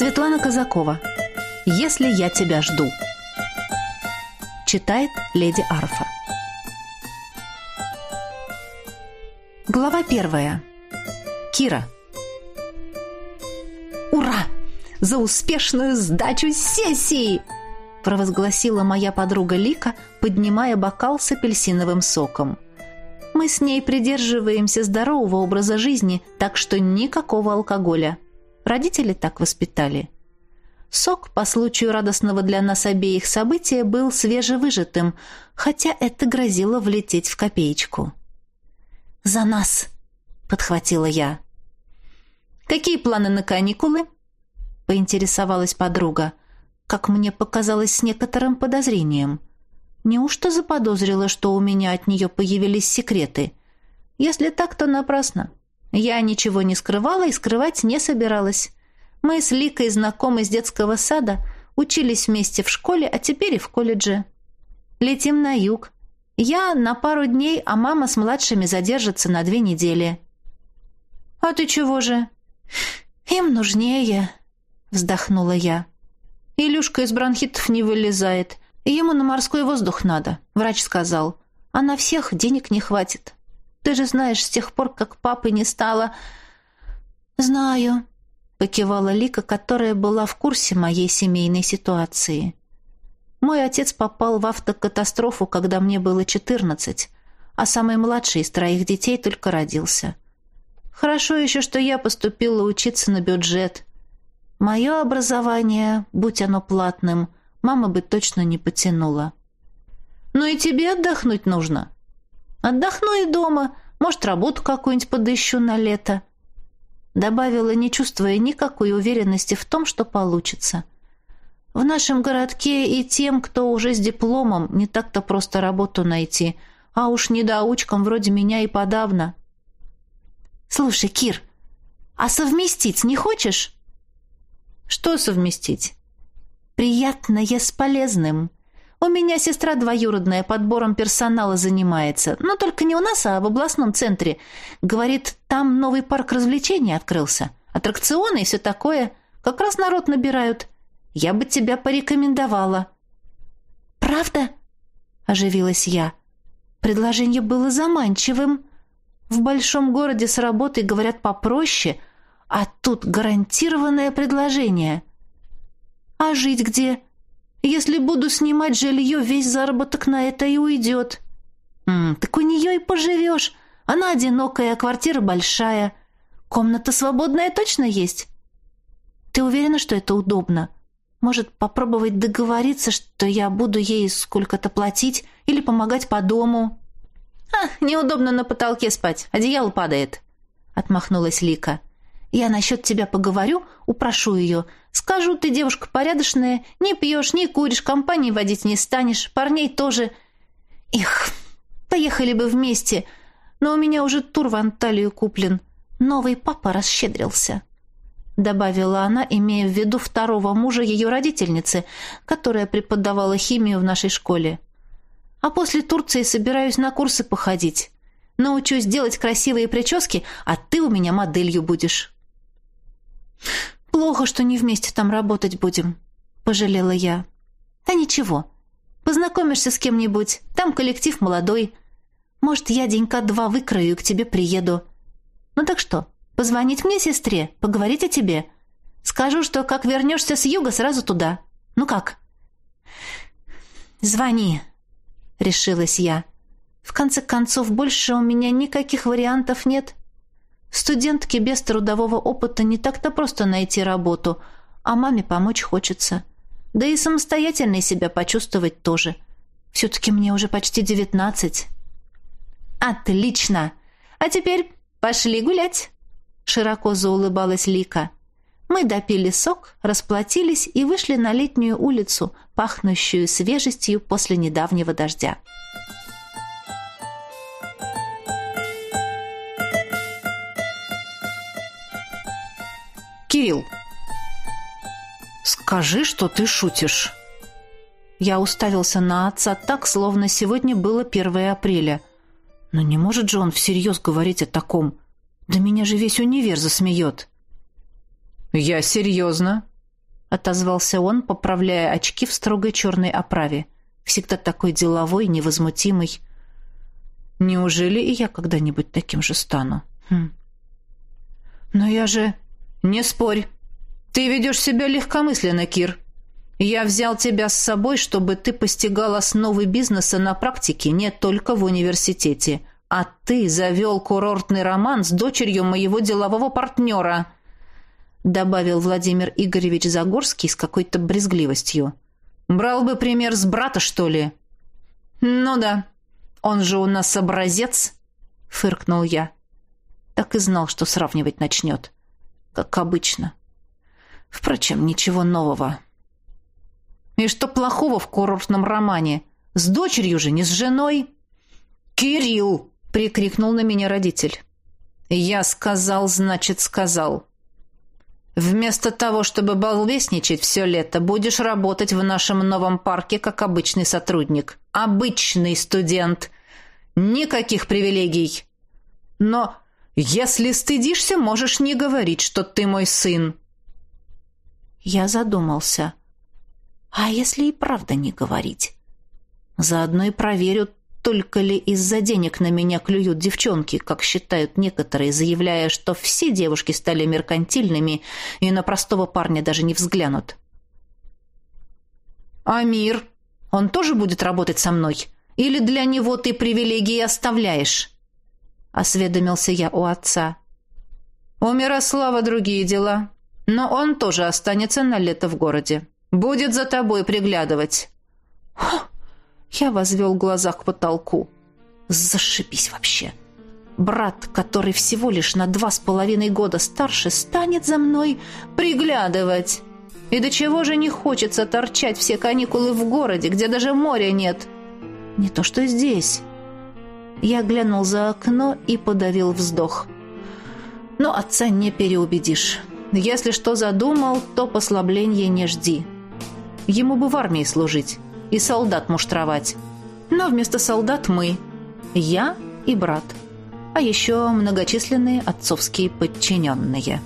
Светлана Казакова. Если я тебя жду. Читает леди Арфа. Глава первая. Кира. Ура! За успешную сдачу сессии! провозгласила моя подруга Лика, поднимая бокал с апельсиновым соком. Мы с ней придерживаемся здорового образа жизни, так что никакого алкоголя. Родители так воспитали. Сок по случаю радостного для нас обеих события был свежевыжатым, хотя это грозило влететь в копеечку. «За нас!» — подхватила я. «Какие планы на каникулы?» — поинтересовалась подруга, как мне показалось с некоторым подозрением. Неужто заподозрила, что у меня от нее появились секреты? Если так, то напрасно. Я ничего не скрывала и скрывать не собиралась. Мы с Ликой знакомы с детского сада, учились вместе в школе, а теперь и в колледже. Летим на юг. Я на пару дней, а мама с младшими задержится на две недели. А ты чего же? Им нужнее, вздохнула я. Илюшка из бронхитов не вылезает. Ему на морской воздух надо, врач сказал. А на всех денег не хватит. Ты же знаешь, с тех пор, как папы не стало...» «Знаю», — покивала Лика, которая была в курсе моей семейной ситуации. «Мой отец попал в автокатастрофу, когда мне было четырнадцать, а самый младший из троих детей только родился. Хорошо еще, что я поступила учиться на бюджет. Мое образование, будь оно платным, мама бы точно не потянула». «Ну и тебе отдохнуть нужно», Отдохну и дома, может, работу какую-нибудь подыщу на лето. Добавила, не чувствуя никакой уверенности в том, что получится. В нашем городке и тем, кто уже с дипломом, не так-то просто работу найти, а уж недоучкам вроде меня и подавно. Слушай, Кир, а совместить не хочешь? Что совместить? Приятное с полезным. У меня сестра двоюродная подбором персонала занимается, но только не у нас, а в областном центре. Говорит, там новый парк развлечений открылся. Аттракционы и все такое. Как раз народ набирают. Я бы тебя порекомендовала». «Правда?» – оживилась я. Предложение было заманчивым. В большом городе с работой говорят попроще, а тут гарантированное предложение. «А жить где?» Если буду снимать жилье, весь заработок на это и уйдет. М, так у нее и поживешь. Она одинокая, а квартира большая. Комната свободная точно есть? Ты уверена, что это удобно? Может, попробовать договориться, что я буду ей сколько-то платить или помогать по дому? А, неудобно на потолке спать, одеяло падает, отмахнулась Лика. Я насчет тебя поговорю, упрошу ее. Скажу, ты девушка порядочная, не пьешь, не куришь, компании водить не станешь, парней тоже. Их, поехали бы вместе, но у меня уже тур в Анталию куплен. Новый папа расщедрился. Добавила она, имея в виду второго мужа ее родительницы, которая преподавала химию в нашей школе. А после Турции собираюсь на курсы походить. Научусь делать красивые прически, а ты у меня моделью будешь. «Плохо, что не вместе там работать будем», — пожалела я. «Да ничего. Познакомишься с кем-нибудь. Там коллектив молодой. Может, я денька два выкрою и к тебе приеду. Ну так что, позвонить мне сестре, поговорить о тебе? Скажу, что как вернешься с юга, сразу туда. Ну как?» «Звони», — решилась я. «В конце концов, больше у меня никаких вариантов нет». Студентке без трудового опыта не так-то просто найти работу, а маме помочь хочется. Да и самостоятельной себя почувствовать тоже. Все-таки мне уже почти девятнадцать. «Отлично! А теперь пошли гулять!» Широко заулыбалась Лика. Мы допили сок, расплатились и вышли на летнюю улицу, пахнущую свежестью после недавнего дождя. Кирилл. Скажи, что ты шутишь. Я уставился на отца так, словно сегодня было 1 апреля. Но не может же он всерьез говорить о таком. Да меня же весь универ засмеет. Я серьезно. отозвался он, поправляя очки в строгой черной оправе. Всегда такой деловой, невозмутимый. Неужели и я когда-нибудь таким же стану? Хм. Но я же... Не спорь. Ты ведешь себя легкомысленно, Кир. Я взял тебя с собой, чтобы ты постигал основы бизнеса на практике, не только в университете. А ты завел курортный роман с дочерью моего делового партнера, добавил Владимир Игоревич Загорский с какой-то брезгливостью. Брал бы пример с брата, что ли? Ну да, он же у нас образец, фыркнул я. Так и знал, что сравнивать начнет. Как обычно. Впрочем, ничего нового. И что плохого в курортном романе? С дочерью же, не с женой. «Кирилл!» — прикрикнул на меня родитель. «Я сказал, значит, сказал. Вместо того, чтобы балбесничать все лето, будешь работать в нашем новом парке как обычный сотрудник. Обычный студент. Никаких привилегий. Но если стыдишься, можешь не говорить, что ты мой сын». Я задумался. «А если и правда не говорить?» Заодно и проверю, только ли из-за денег на меня клюют девчонки, как считают некоторые, заявляя, что все девушки стали меркантильными и на простого парня даже не взглянут. «Амир, он тоже будет работать со мной? Или для него ты привилегии оставляешь?» — осведомился я у отца. «У Мирослава другие дела, но он тоже останется на лето в городе. Будет за тобой приглядывать». Я возвел глаза к потолку. Зашибись вообще. Брат, который всего лишь на два с половиной года старше, станет за мной приглядывать. И до чего же не хочется торчать все каникулы в городе, где даже моря нет. Не то что здесь. Я глянул за окно и подавил вздох. Но отца не переубедишь. Если что задумал, то послабления не жди. Ему бы в армии служить и солдат муштровать. Но вместо солдат мы. Я и брат. А еще многочисленные отцовские подчиненные.